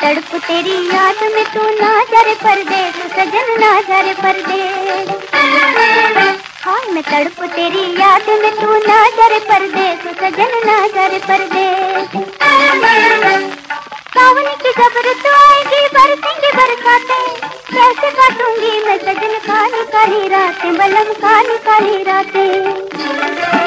تڑپ تیری یاد میں تو نہ جر پردے تو سجن نہ جر پردے ہاں میں تڑپ تیری یاد میں تو نہ جر پردے تو سجن نہ جر پردے ساون کی جب رتو آئے گی برسیں گے برساتے کیسے کاٹوں گی میں سجن کالی کالی راتیں بلم کالی کالی راتیں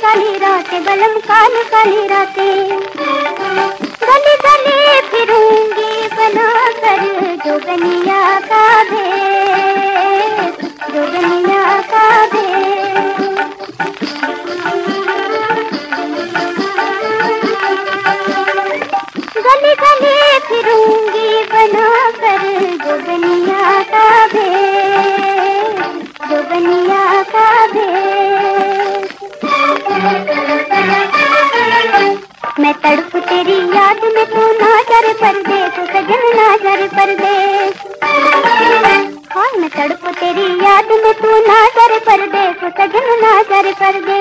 کالی کالی راتیں بلم کالی کالی راتیں گلی گلی پھروں گی بنا کر جو بنیا کا بھیس میں تڑپ تیری یاد میں تو نہ جر پردے تو سجن نہ جر پردے ہاں میں تڑپ تیری یاد میں تو نہ جر پردے تو سجن نہ جر پردے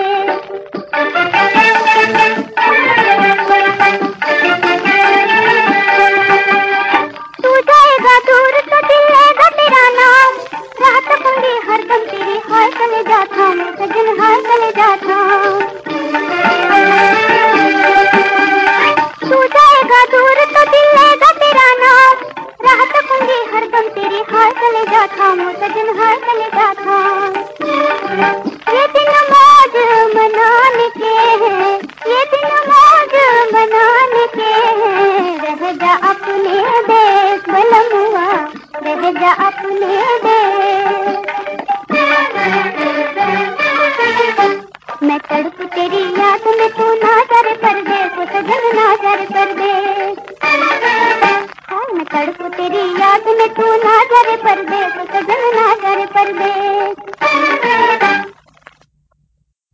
تو جائے گا دور تو دل لے گا تیرا نام راہ تکوں گی ہر دم تیری ہائے چلے جاتا میں سجن ہائے چلے جاتا کر کر دے تو سجن نہ کر تڑپ تیری یاد میں تو نہ کر پر دے تو کر